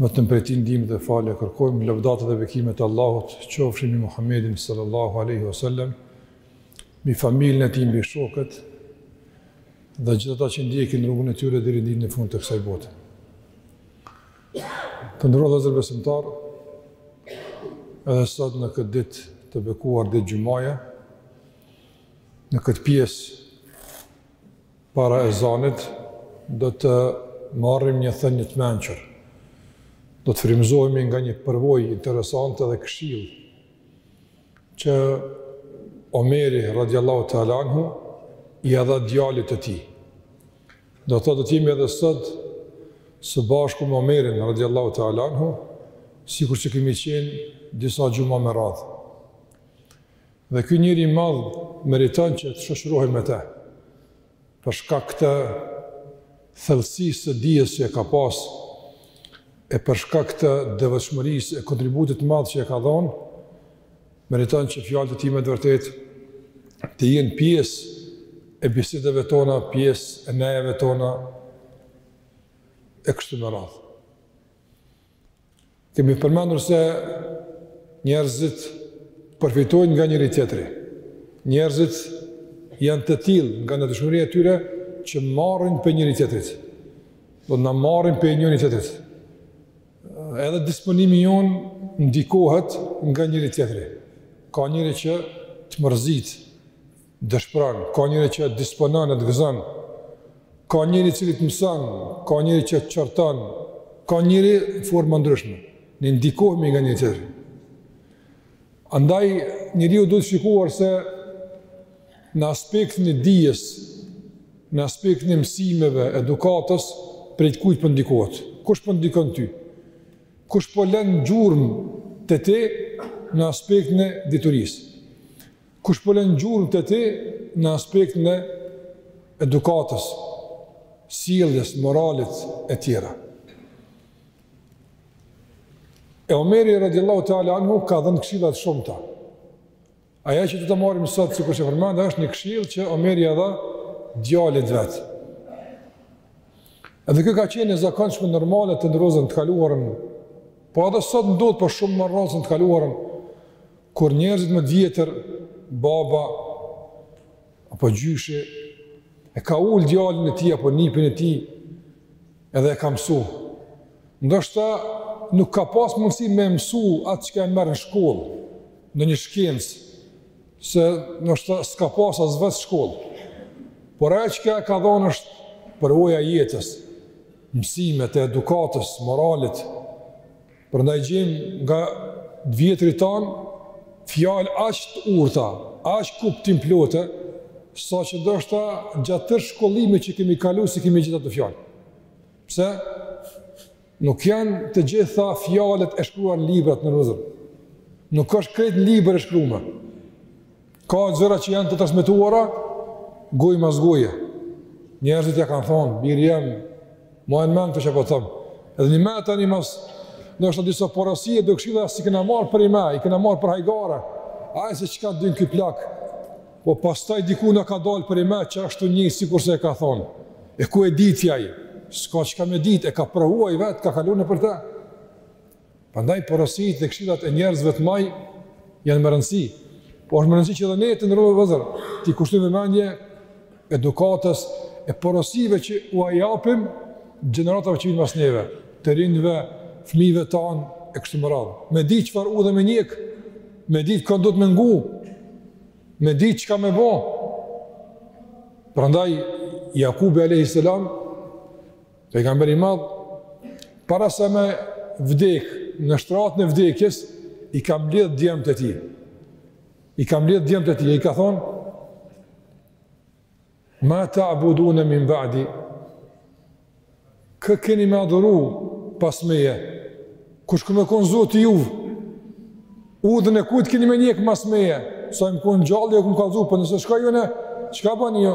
Vetëm prej Tij ndihmë dhe falje kërkojmë, lëvdata dhe bekimet e Allahut qofshin mbi Muhammedin sallallahu alaihi wasallam, mbi familjen e tij, mbi shokët dhe gjithë ata që ndjekin rrugën e tyre deri në ditën e fundit të kësaj bote. Të nderuar vëllezër besimtarë, edhe sot në këtë ditë të bekuar ditë xhumaja, në këtë pjesë Para ezanit do të marrim një thënie të mençur. Do të frymëzohemi nga një përvojë interesante dhe këshillë që Omeri radiallahu ta'ala anhu ia dha djalit të tij. Do të do të jemi edhe sot së bashku me Omerin radiallahu ta'ala anhu, sikur që kemi qenë disa xhuma me radhë. Dhe ky njeri i madh meriton që të shoqërohemi me të, për shkak të thellësisë së dijes që e ka pas, e për shkak të devotshmërisë e kontributit të madh që e ka dhënë, meriton që fjalët e tij me të vërtetë të jenë pjesë e bisedave tona, pjesë e nejave tona e kështu me radhë. Kemi përmendur se njerëzit përfitojnë nga njëri-tjetri. Njerëzit janë të tillë nga natyrshmëria e tyre që marrin prej njëri-tjetrit. Do të marrin prej njëri-tjetrit. Edhe disponimi jonë ndikohet nga njëri-tjetri. Ka njeri që të mërzit, dëshpëron, ka njeri që disponon e të gëzon, ka njeri që të mëson, ka njeri që të qorton, ka njeri në forma të ndryshme. Ne ndikohemi nga njëri-tjetri. Andaj njeriu duhet shikuar se në aspektin e dijes, në aspektin e mësimeve, edukatës, prej kujt po ndikohet? Kush po ndikon ty? Kush po len gjurmë te ti në aspektin e diturisë? Kush po len gjurmë te ti në aspektin e edukatës, sjelljes, moralit etj. E Omeri radiallahu ta'ala anhu ka dhënë këshilla të shumta. Ajo që do ta marrim sot, sikur që e përmenda, është një këshillë që Omeri ia dha djalit vet. Edhe kjo ka qenë një zakon shumë normal të nderuar vëllezër në të kaluarën, po edhe sot ndodh po shumë ma rrallë se në të kaluarën, Kur njerëzit më të vjetër, baba, apo gjyshi, e ka ulë djalin e tij, apo nipin e tij, edhe e ka mësu. Ndoshta nuk ka pas mundësi me e mësu atë çka e merr në shkollë, ndonjë shkencë, se ndoshta s'ka pas as vetë shkollë. Por ai çka e ka dhonë është përvoja e jetës, mësimet e edukatës, moralit, Prandaj gjejmë nga të vjetrit tanë fjalë aq të urta, aq kuptimplote, saqë ndoshta gjatë tërë shkollimit që kemi kalu s'i kemi gjetë ato fjalë. Pse? Nuk janë të gjitha fjalët e shkruar në libra, të nderuar vëllezër. Nuk është krejt në libër e shkrume. Ka gjëra që janë të transmetuara gojë mas goje. Njerëzit i kanë thonë, biri jem, maje në men këtë që po thom. Edhe njëmend tani mas, ndoshta disa porosi e do këshilla s'i kena marrë përnime, i kena marrë për hajgare. Hajt se çka din ky plak, po pastaj dikun ka dalë përnime, që ashtu një sikurse e ka thonë. E ku e diti ai? S'ka çka me ditë, e ka provu ai vetë, ka kalu nëpër te. Prandaj porositë dhe këshillat e njerëzve të mëdhaj janë me rëndësi. Po është me rëndësi që edhe ne, të nderuar vëllezër, t'i kushtojmë vëmendje edukatës e porosive që ua japim gjeneratave që vijnë mas neve, të rinjve, fmijëve tanë e kështu me radhë. Me di çfarë udhe me njekë, me di kon duhet me ngu, me di çka me bo. Prandaj, Jakubi a.s. Pejgamberi i madh para se me vdek në shtratin e vdekjes i ka mbledh djemtë e tij. I ka mbledh djemtë e tij, i ka thonë: "Ma ta'budun min ba'di?" Kë keni me adhuru pas meje? Kush ka me konë Zoti juv? Udhën e kujt keni me njekë mas meje? Sa jam konë gjallë, ju kam kallëzu, por po nëse shkoj unë, çka bani ju?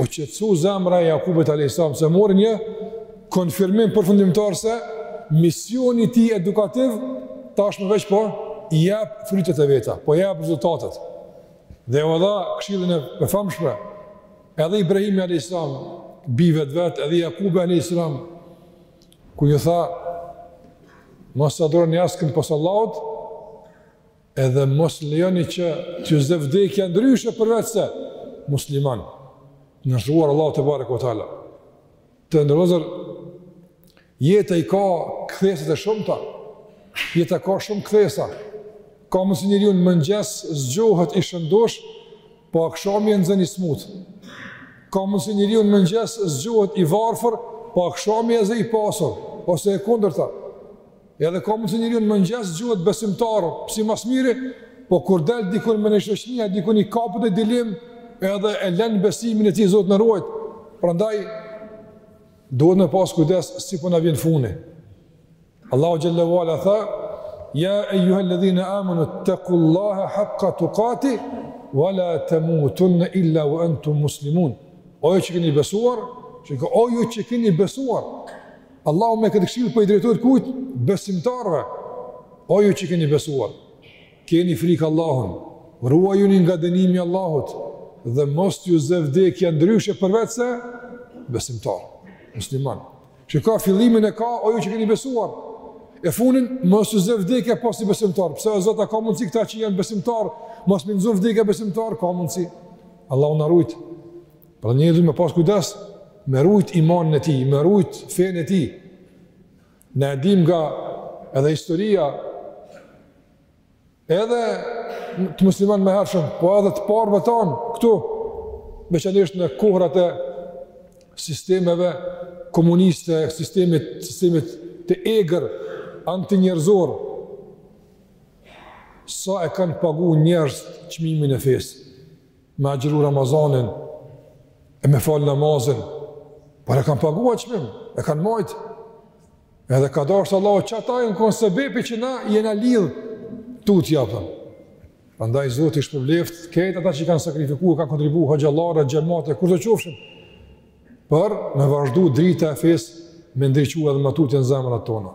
U qetësu zemra e Jakubit a.s. se mori një konfirmim përfundimtar se misioni i tij edukativ tashmë veç po i jap frytet e veta, po i jap rezultatet. Dhe u dha këshillën e famshme, edhe Ibrahimi a.s. bijve të vet, edhe Jakubi a.s. ku ju tha, mos t'adhuroni askën pos Allahut, Edhe mos lejoni që t'ju zë vdekja ndryshe përveç se musliman. Nënshtruar Allahut tebareke ue teala. Të nderuar vëllezër, jeta i ka kthesat e shumta. Jeta ka shumë kthesa. Ka mundësi njeriu në mëngjes zgjohet i shëndoshë, po akshami e nxen i smutë. Ka mundësi njeriu në mëngjes zgjohet i varfër, po akshami e zë i pasur, ose e kundërta. Edhe ka mundësi njeri në mëngjes zgjohet besimtar, si ma s'miri, po kur del dikun me në shoqnia, dikun i kapet e dilin, edhe e len besimin e tij, Zoti na ruajt, prandaj, duhet me pas kujdes si po na vjen funi. Allahu xhel-le ve ala tha, ja ejjuhe-lledhine amenu, ittekullahe hakka tukatihi, ve la temutunne il-la ve entum muslimun. O ju që keni besuar, që o ju që keni besuar, Allahu me këtë këshillë po i drejtohet kujt? Besimtarëve. O ju që keni besuar, keni frikë Allahun, ruajuni nga dënimi i Allahut dhe mos ju zë vdekja ndryshe përveçse besimtar, musliman. Kshu fillimin e ka o ju që keni besuar. E funin mos ju zë vdekja pos si besimtar. Pse o Zot, ka mundsi këta që janë besimtar, mos me i zan vdekja besimtar, ka mundsi. Allahu na rujt. Pra njeri do me pas kujdes, me rujt imanin e tij, me rujt fenë e tij. Na e dimë nga edhe historia, edhe të muslimanëve t'hershëm, po edhe të parve tanë, këtu, veçanisht në kohrat e sistemeve komuniste, sistemit, sistemit të egër, antinjerëzor, sa e kanë pagu njerëz çmimin e fesë. me agjëru Ramazanin, e me falë namazin, por e kanë pagu at çmim, e kanë majtë, edhe ka dashtë Allah, që ata me kon sebepi që na jena lidhë, tu t'japtan. Prandaj Zoti i shpërbleftë, krejt ata që kanë sakrifiku, kanë kontribu, hoxhallarët, xhematet, kudo qofshin, për me vazhdu drita e fesë, me ndriçu edhe ma tutje në zemrat tona.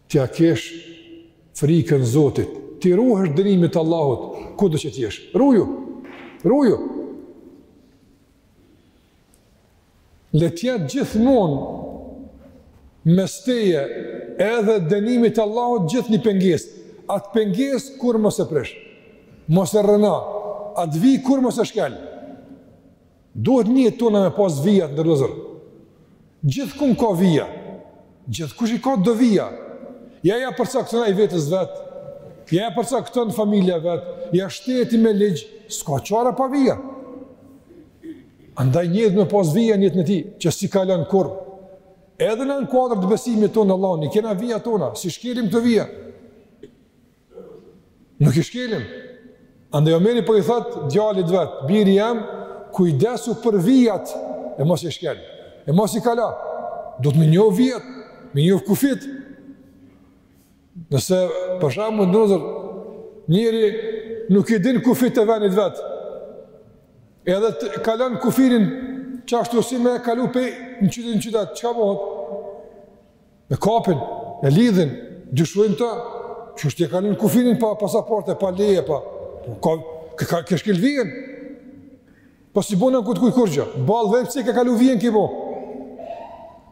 t'ja kesh frikën Zotit, t'i ruhesh dënimit të Allahut, kudo që t'jesh, ruju, ruju. Le t'jet gjithmonë mes teje edhe dënimit të Allahut gjithë një pengesë, atë pengesë kurrë mos e prish, mos e rrëno, atë vi kurrë mos e shkel. Duhet n'jetën tonë me pas vija t'nderuar. Gjithkun ka vija. Gjithkush i ka do vija. Ja ja përcakton ai vetes vetë. Ja ja përcakton familja vetë. Ja shteti me ligj. S'ka çare pa vija. Andaj njeri do me pas vija n'jetën e tij. Që s'i kalon kurrë. Edhe na në kuadër të besimit tonë n'Allah. I kena vijat tona. S'i shkelim kto vija. Nuk i shkelim. Andaj Omeri po i thot djalit vet, biri jem, kujdesu për vijat e mos i shkel. E mos i kalo. Duhet m'i njoh vijat, m'i njoh kufijt. Nëse për shembull i nderuar njeri nuk i din kufijt e vendit vet. Edhe e kalon kufirin qashtu si me kalu prej ni qyteti në qytet, çka bëhet? E kapin, e lidhin, dyshojnë n'të, që është tu e kalu kufinin pa pasaportë, pa leje, pa... Po, ka, ka, ka, ka shkel vijen. Po s'i bona kurkujt kurgjë. Valla veç pse ke kalu vijen ke bo.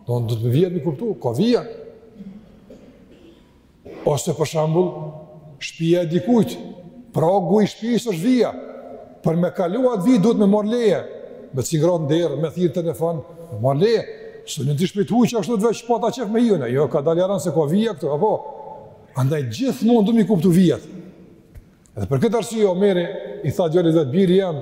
Don, duhet vijat me i kuptu, ka vija. Ose për shembull, shtëpia e dikujt, pragu i shtëpisë është vija. Për me kalu atë vijë duhet me marr leje, me cingrat n'derë, me thirr telefon, me marr leje. S'hin n'shpi t'huj qashtu veç po t'ka qef me hy, jo, kadalë jaran se ka vija këtu, apo? Andaj gjithkund duhet me i kuptu vijat. Dhe për këtë arsye, Omeri i tha djalit t'vet, biri jem,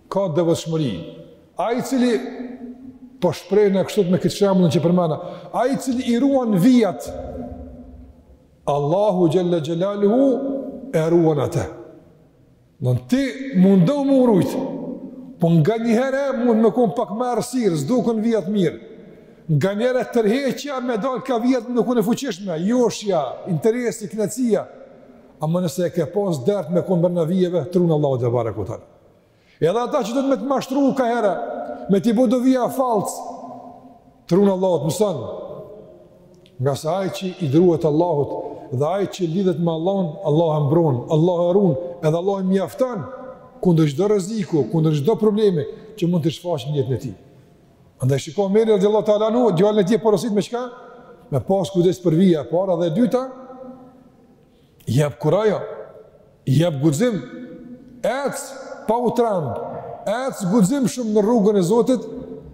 ka devotshmëri. Ai i cili po shprehna kështu me këtë shembull që përmenda, ai i cili i ruan vijat Allahu xhalla xhelaluhu e ruan atë. Ama ti mundohu me u rujt, po nganjëherë mund me kon pak më errësirë, s'doken vijat mirë. Nganjëherë tërheqja me dal ka vijat mun kon e fuqishme, joshja, interesi, kënaqësia. Ama nëse e ke pas dert me kon brenda vijave, t'run Allahu tebareke ue teala. Edhe ata që dojnë me të mashtru kaherë, me t'i bo do vija fallc, të run Allahu, t'mëson, ngase ai që i druhet Allahut, dhe ai që lidhet me Allahun, Allahu e mbron, Allahu e run, edhe Allahu i mjafton, kundër çdo rreziku, kundër çdo problemi, që mund t'i shfaqet n'jetën e tij. Andaj shiko Omeri radijallahu teala anhu, djalin e tij e porosit me çka? Me pas kujdes për vija, e para, dhe e dyta, Jap kurajo, jap guxim, ec pa u tremb, ec guximshëm në rrugën e Zotit,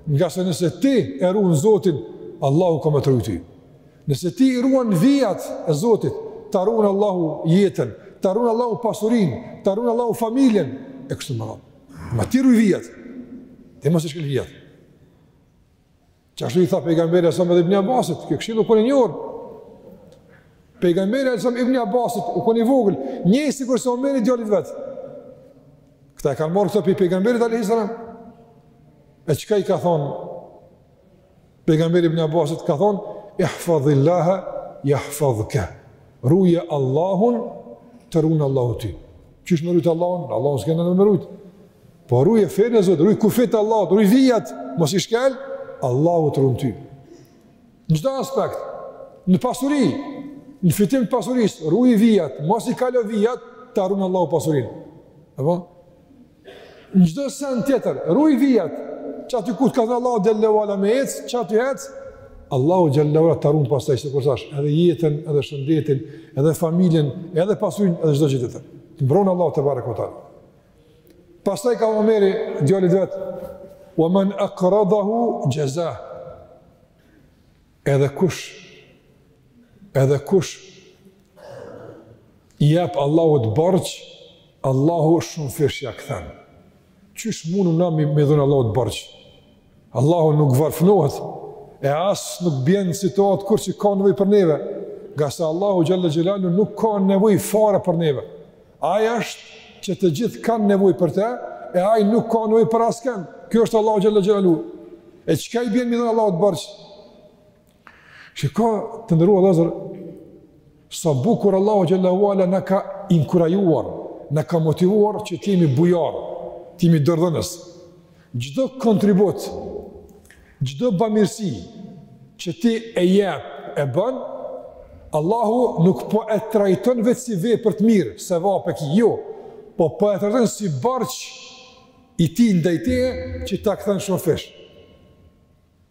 ngase nëse ti e ruan Zotin, Allahu ka me të rujt ty. Nëse ti i ruan vijat e Zotit, ta ruan Allahu jetën, ta ruan Allahu pasurinë, ta ruan Allahu familjen, e kështu me radhë. Ama ti ruj vijat, ti mos i shkel vijat. Qashtu i tha pejgamberi a.s. edhe Ibn Abbasit, kjo këshillë u kon e njohur. Pejgamberi a.s. Ibn Abbasit, u kon i vogël, njëjtë sikurse Omeri djalit t'vet. Këta e kanë marrë këto prej pejgamberit a.s. E çka i ka thonë? Pejgamberi Ibn Abbasit ka thonë, ihfadhillaha, jahfadhke. Ruje Allahun, të run Allahu ty. Qysh me rujtë Allahun? Allahun s'ke në me rujtë. Po ruje fenë e Zotit, ruj kufijtë e Allahut, ruj vijat, mos i shkel, Allahu t'run ty. Në çdo aspekt, në pasuri, në fitim të pasurisë, ruji vijat, mos i kalo vijat, ta run Allahu pasurinë. Apo? Në çdo sen tjetër, ruj vijat, që aty ku të ka dhënë Allahu xhelle ve ala me ec, që aty ec, Allahu xhelle ve ala ta run pastaj sikur thash, edhe jetën, edhe shëndetin, edhe familjen, edhe pasurinë, edhe çdo gjë tjetër. Të mbron Allahu tebareke ve teala. Pastaj tha Omeri djalit vet, "Wa man aqradahu jazaa." Edhe kush edhe kush i jep Allahut borxh, Allahu shumë fish ja kthen. Qysh mun na me i dhon Allahut borxh? Allahu nuk varfënohet e as nuk bjen në situatë kur që ka nevoj për neve, nga se Allahu xhelle xhelaluhu nuk ka nevoj fare për neve. Ai është që të gjithë kanë nevojë për të, e ai nuk ka nevojë për askënd. Ky është Allahu xhelle xhelaluhu. E çka i bjen me i dhon Allahut borxh? Shiko, të nderuar vllazër, sa bukur Allahu xhelle ve ala na ka inkurajuar, na ka motivuar që të jemi bujar, të jemi dorëdhënës. Çdo kontribut, çdo bamirësi që ti e jep, e bën, Allahu nuk po e trajton veç si vepër të mirë, se va për ki, jo, po po e trajton si borxh i tij ndaj teje që ta kthen shumë fish.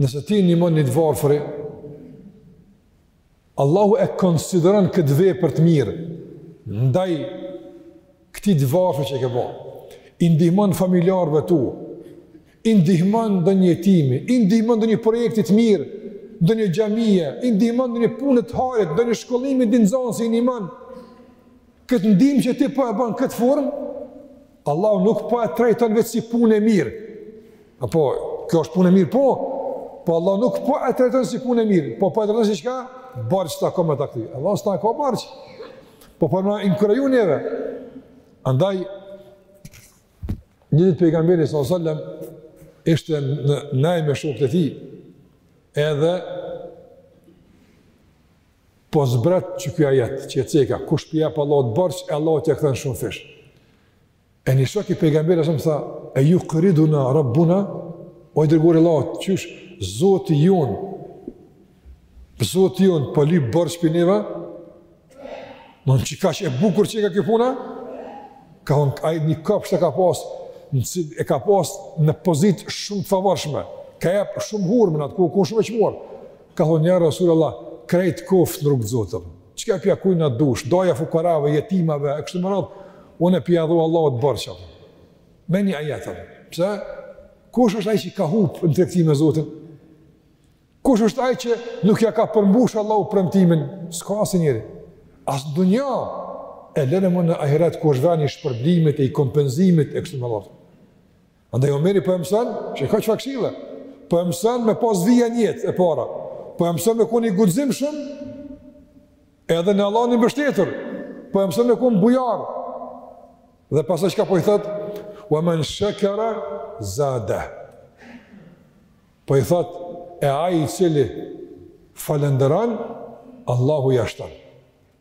Nëse ti ndihmon një të varfëri, Allahu e konsideron këtë vepër të mirë ndaj këtij të varfër që e ke bërë. I ndihmon familjarëve tu, i ndihmon ndonjë jetimi, i ndihmon ndonjë projekti të mirë, ndonjë xhamie, i ndihmon ndonjë pune të hajrit, ndonjë shkollimi ndonji nxonsi i ndihmon. Këtë ndihmë që ti po e bën në këtë formë, Allahu nuk po e trajton veç si punë e mirë. Apo, kjo është punë e mirë, po, po Allah nuk po e trajton si punë e mirë, po po e trajton si çka? Borxh ta kam me ta kthy. Allah s'ta ka borxh. Po po na inkurajon neve. Andaj, një ditë pejgamberi s.a.s. ishte në ndejë me shokët e tij, edhe Po zbret qiky ajet, që e ceka, kush p'i jap Allahut borxh, e Allahu t'ia kthen shumë fish. E një shok i pejgamberit a.s. tha, e jukriduna, rabbuna, o i dërguar i Allahut, qysh, zoti jonë, zoti jonë, po lyp borxh prej neve, në në që ka që e bukur që e ka kjo puna, ka hon, a një kopsht të ka pas, në që e ka pas në pozit shumë të favorshme, ka jap shumë hurme në atë kohë, ku shumë e çmuar, Ka thonë, Ja Rasul Allah, krejt koftë në rrugë të Zotit. Çka, epja kujna dush, daja fukarave, jetimave, e kështu më radhë, unë e pja dho Allahut borxh. Me një ajet. Pse? Kush është ai që ka hupë në tregti me Zotin? Kush është ai që nuk ja ka përmbush Allahu premtimin? S'ka asnjëri. As në dunja e lëre më në ahiret ku është veni i shpërblimit e i kompenzimit e kështu më radhë. Andaj Omeri po e mëson, që ka çfarë këshilla. Po e mëson me pas vija në jetë e para. Po e mëson me kon i guximshëm edhe në Allahun i mbështetur. Po e mëson me kon bujar. Dhe pastaj çka po i thot? Wa man shakara zada. Po i thot e ai i cili falënderon Allahu ja shton.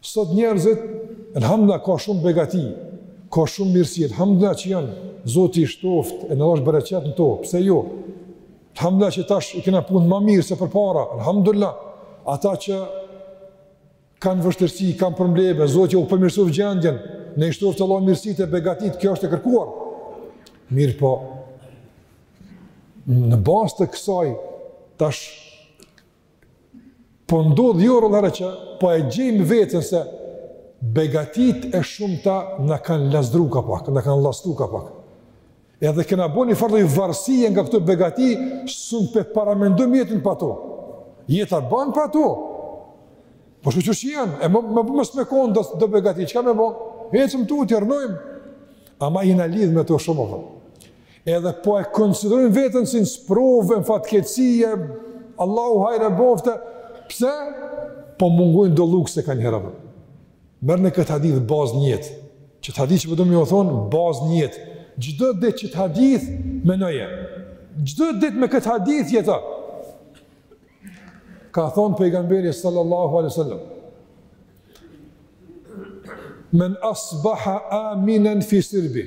Sot njerëzit, elhamdulillah, ka shumë begati, ka shumë mirësi, elhamdulillah që janë, zoti i shtoft, e na dhashtë bereqet në to, pse jo? Elhamdulillah që tash i kena punët ma mirë se përpara, elhamdulillah, ata që kanë vështërsi, kanë probleme, zoti u përmirësoftë gjendjen, na i shtoft Allahu mirësit e begatit, kjo është e kërkuar. Mirëpo, në bazë të kësaj, tash Po ndodh jo rrallëherë që po e gjejmë vetën se begatit e shumta na kanë lazdru ka pak, na kanë llastu ka pak. Edhe kena bo njëfarë lloj varsie nga këto begati, s'un pe paramendojmë jetën pa to. Jeta ban pa to. Po shumë që që janë, e më, më, më së me konë do, do begati, çka me bo? Hecëm tu, të rënojmë. Ama jena lidhë me to shumë, Edhe po e konsiderojnë vetën si në sprovë, në fatkeqësi, Allahu hajr e boftë, pse? Po mungojnë do lukse kanëherë. Merrne këtë hadith bazë në jetë, qët hadith që po do me ju thonë, bazë në jetë, çdo ditë qët hadith menoje, çdo ditë me këtë hadith jeto, ka thonë pejgamberi sallallahu alejhi sallam, men asbaha aminen fi sirbi,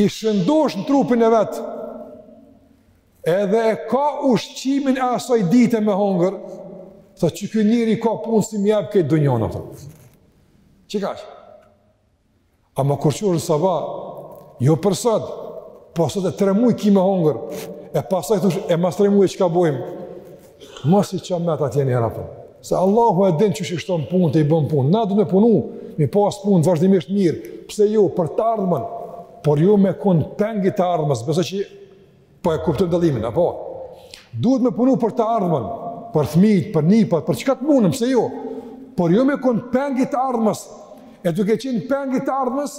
i shëndosh në trupin e vet, edhe e ka ushqimin e asaj dite me hongër, tha që ky njëri i ka punët si m'i jap këtë dunjanë, tha. Qe kaq. Ama kur çohen në sabah, jo për sot, po sot e tre muj ki me hongër, e pastaj thush, e mas tre muj çka bojmë, Mos i çon me ata tjeni herë apo. Se Allahu e din qysh i çon punët e i bën punët. Na duhet me punu, m'i pas punët vazhdimisht mirë. Pse jo për të ardhmen? Por jo me kon peng i të ardhmes, besoj që po e kuptojmë dallimin apo. Duhet me punu për të ardhmen, për fëmijët, për nipat, për çka të munëm, pse jo? Por jo me kon peng i të ardhmes. E duke qenë peng i të ardhmes,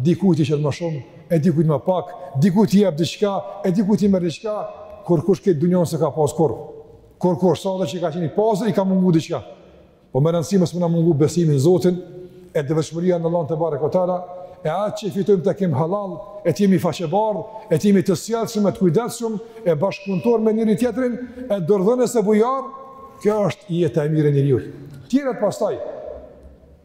Dikujt i jep më shumë, e dikujt më pak, dikujt i jep diçka, e dikujt i merr diçka, kurrkush këtë dynja s'e ka pasë kurrë, kurrë kurrë sado që i ka qenë pasë, i ka mungu diçka. Po me rëndësi mos me na mungu besimi në Zotin, e devotshmëria në Allahun tebareke teala, e atë që e fitojmë të kemi hallall, e të jemi faqebardhë, e të jemi të sjellshëm, e të kujdesshëm, e bashkëpunëtorë me njëri-tjetrin, e dorëdhënës e bujarë, kjo është jeta e mirë e njeriut. Tjerat pastaj,